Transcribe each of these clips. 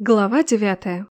Глава девятая.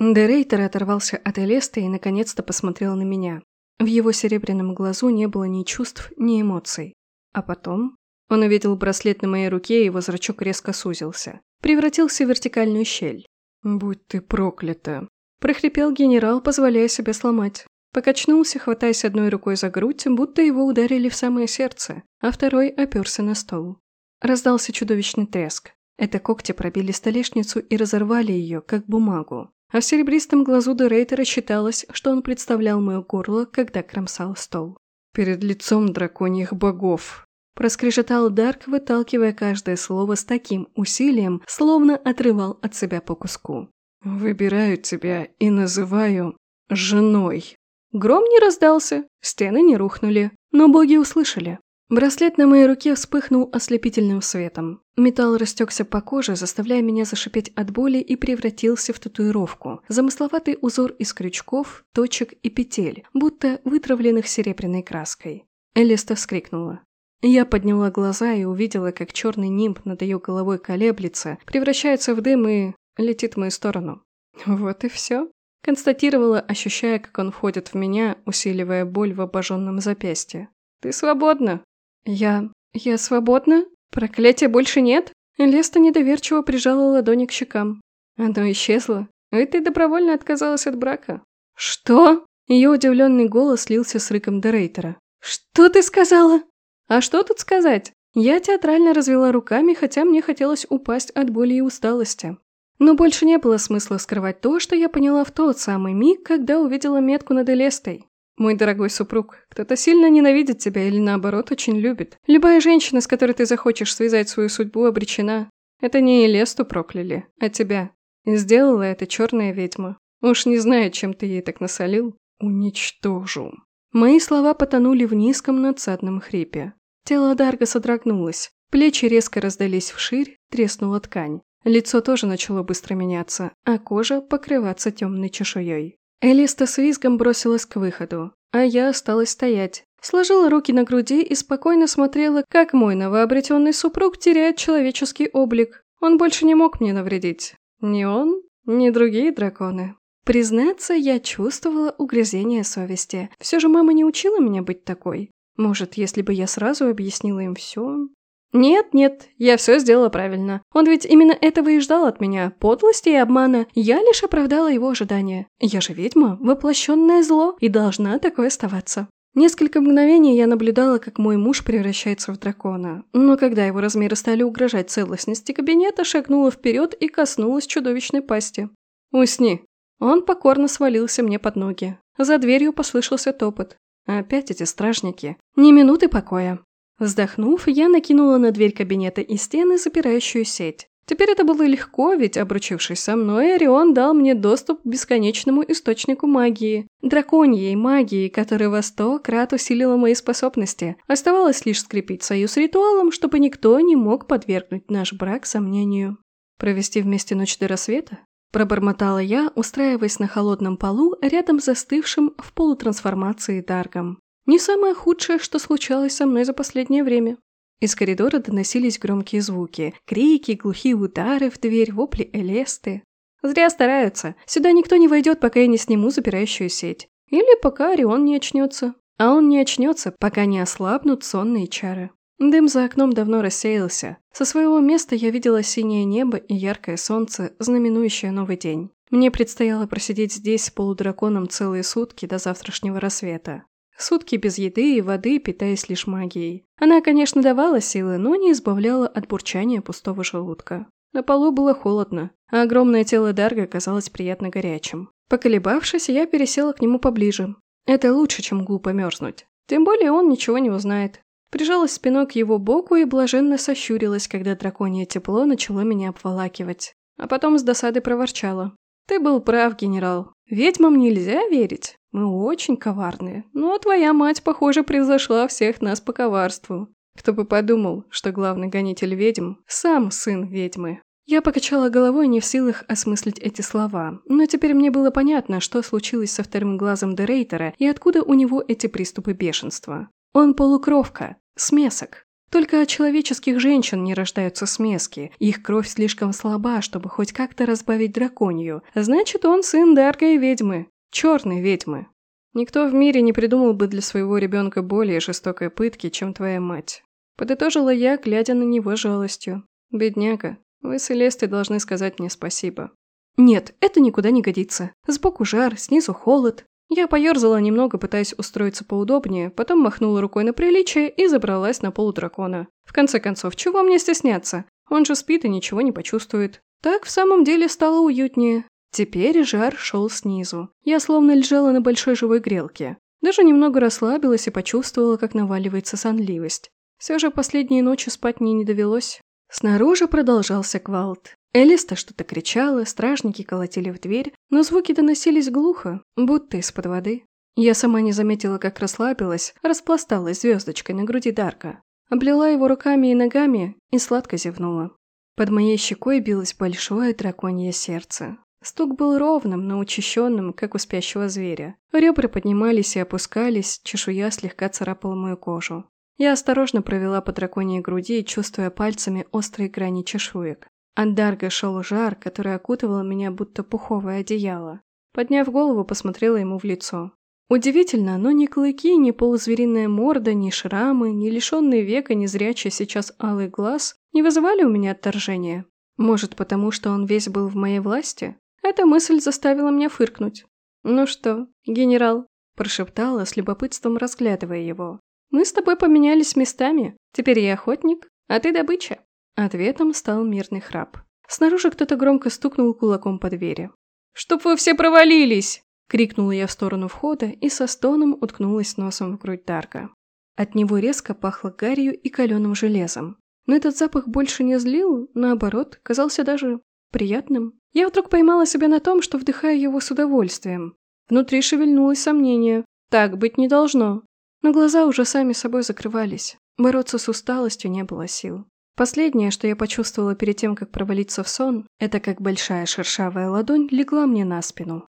Дерейтер оторвался от Элеста и наконец-то посмотрел на меня. В его серебряном глазу не было ни чувств, ни эмоций. А потом он увидел браслет на моей руке, и его зрачок резко сузился. Превратился в вертикальную щель. «Будь ты проклята!» прохрипел генерал, позволяя себе сломать. Покачнулся, хватаясь одной рукой за грудь, будто его ударили в самое сердце, а второй оперся на стол. Раздался чудовищный треск. Это когти пробили столешницу и разорвали ее, как бумагу. А в серебристом глазу Дерейтера считалось, что он представлял мое горло, когда кромсал стол. «Перед лицом драконьих богов!» Проскрежетал Дарк, выталкивая каждое слово с таким усилием, словно отрывал от себя по куску. «Выбираю тебя и называю женой». Гром не раздался, стены не рухнули, но боги услышали. Браслет на моей руке вспыхнул ослепительным светом. Металл растекся по коже, заставляя меня зашипеть от боли и превратился в татуировку. Замысловатый узор из крючков, точек и петель, будто вытравленных серебряной краской. Элиста вскрикнула. Я подняла глаза и увидела, как черный нимб над ее головой колеблется, превращается в дым и летит в мою сторону. Вот и все. Констатировала, ощущая, как он входит в меня, усиливая боль в обожженном запястье. «Ты свободна!» «Я... я свободна? Проклятия больше нет?» Леста недоверчиво прижала ладони к щекам. Оно исчезло. Ведь ты добровольно отказалась от брака. «Что?» Ее удивленный голос слился с рыком Дерейтера. «Что ты сказала?» «А что тут сказать?» Я театрально развела руками, хотя мне хотелось упасть от боли и усталости. Но больше не было смысла скрывать то, что я поняла в тот самый миг, когда увидела метку над Элестой. Мой дорогой супруг, кто-то сильно ненавидит тебя или наоборот очень любит. Любая женщина, с которой ты захочешь связать свою судьбу, обречена. Это не Элесту прокляли, а тебя. Сделала это черная ведьма. Уж не знаю, чем ты ей так насолил. Уничтожу. Мои слова потонули в низком надсадном хрипе. Тело Дарга содрогнулось. Плечи резко раздались вширь, треснула ткань. Лицо тоже начало быстро меняться, а кожа покрываться темной чешуей. Элиста с визгом бросилась к выходу, а я осталась стоять. Сложила руки на груди и спокойно смотрела, как мой новообретенный супруг теряет человеческий облик. Он больше не мог мне навредить. Ни он, ни другие драконы. Признаться, я чувствовала угрызение совести. Все же мама не учила меня быть такой. Может, если бы я сразу объяснила им все, «Нет, нет, я все сделала правильно. Он ведь именно этого и ждал от меня. Подлости и обмана. Я лишь оправдала его ожидания. Я же ведьма, воплощенное зло, и должна такой оставаться». Несколько мгновений я наблюдала, как мой муж превращается в дракона. Но когда его размеры стали угрожать целостности кабинета, шагнула вперед и коснулась чудовищной пасти. «Усни!» Он покорно свалился мне под ноги. За дверью послышался топот. Опять эти стражники. Ни минуты покоя. Вздохнув, я накинула на дверь кабинета и стены запирающую сеть. Теперь это было легко, ведь, обручившись со мной, Орион дал мне доступ к бесконечному источнику магии. Драконьей магии, которая во сто крат усилила мои способности. Оставалось лишь скрепить союз ритуалом, чтобы никто не мог подвергнуть наш брак сомнению. Провести вместе ночь до рассвета? Пробормотала я, устраиваясь на холодном полу рядом с застывшим в полутрансформации Даргом. Не самое худшее, что случалось со мной за последнее время. Из коридора доносились громкие звуки. Крики, глухие удары в дверь, вопли Элесты. Зря стараются. Сюда никто не войдет, пока я не сниму запирающую сеть. Или пока Орион не очнется. А он не очнется, пока не ослабнут сонные чары. Дым за окном давно рассеялся. Со своего места я видела синее небо и яркое солнце, знаменующее новый день. Мне предстояло просидеть здесь полудраконом целые сутки до завтрашнего рассвета. Сутки без еды и воды, питаясь лишь магией. Она, конечно, давала силы, но не избавляла от бурчания пустого желудка. На полу было холодно, а огромное тело Дарга казалось приятно горячим. Поколебавшись, я пересела к нему поближе. Это лучше, чем глупо мерзнуть. Тем более он ничего не узнает. Прижалась спиной к его боку и блаженно сощурилась, когда драконье тепло начало меня обволакивать. А потом с досады проворчала. «Ты был прав, генерал. Ведьмам нельзя верить. Мы очень коварные, но твоя мать, похоже, превзошла всех нас по коварству. Кто бы подумал, что главный гонитель ведьм – сам сын ведьмы. Я покачала головой, не в силах осмыслить эти слова, но теперь мне было понятно, что случилось со вторым глазом Дерейтера и откуда у него эти приступы бешенства. Он полукровка, смесок. Только от человеческих женщин не рождаются смески, их кровь слишком слаба, чтобы хоть как-то разбавить драконью. Значит, он сын даркой ведьмы, черной ведьмы. Никто в мире не придумал бы для своего ребенка более жестокой пытки, чем твоя мать. Подытожила я, глядя на него жалостью. Бедняга, вы с Элестой должны сказать мне спасибо. Нет, это никуда не годится. Сбоку жар, снизу холод. Я поерзала немного, пытаясь устроиться поудобнее, потом махнула рукой на приличие и забралась на полу дракона. В конце концов, чего мне стесняться? Он же спит и ничего не почувствует. Так в самом деле стало уютнее. Теперь жар шел снизу. Я словно лежала на большой живой грелке. Даже немного расслабилась и почувствовала, как наваливается сонливость. Все же последние ночи спать мне не довелось. Снаружи продолжался квалт. Элиста что-то кричала, стражники колотили в дверь, но звуки доносились глухо, будто из-под воды. Я сама не заметила, как расслабилась, распласталась звездочкой на груди Дарка. Облила его руками и ногами и сладко зевнула. Под моей щекой билось большое драконье сердце. Стук был ровным, но учащенным, как у спящего зверя. Ребра поднимались и опускались, чешуя слегка царапала мою кожу. Я осторожно провела по драконьей груди, чувствуя пальцами острые грани чешуек. От Дарга шел жар, который окутывал меня будто пуховое одеяло. Подняв голову, посмотрела ему в лицо. Удивительно, но ни клыки, ни полузвериная морда, ни шрамы, ни лишенный века, ни зрячий сейчас алый глаз не вызывали у меня отторжения. Может, потому что он весь был в моей власти? Эта мысль заставила меня фыркнуть. «Ну что, генерал?» – прошептала, с любопытством разглядывая его. «Мы с тобой поменялись местами. Теперь я охотник, а ты добыча». Ответом стал мирный храп. Снаружи кто-то громко стукнул кулаком по двери. «Чтоб вы все провалились!» – крикнула я в сторону входа и со стоном уткнулась носом в грудь Дарка. От него резко пахло гарью и каленым железом. Но этот запах больше не злил, наоборот, казался даже приятным. Я вдруг поймала себя на том, что вдыхаю его с удовольствием. Внутри шевельнулось сомнение. Так быть не должно. Но глаза уже сами собой закрывались. Бороться с усталостью не было сил. Последнее, что я почувствовала перед тем, как провалиться в сон, это как большая шершавая ладонь легла мне на спину.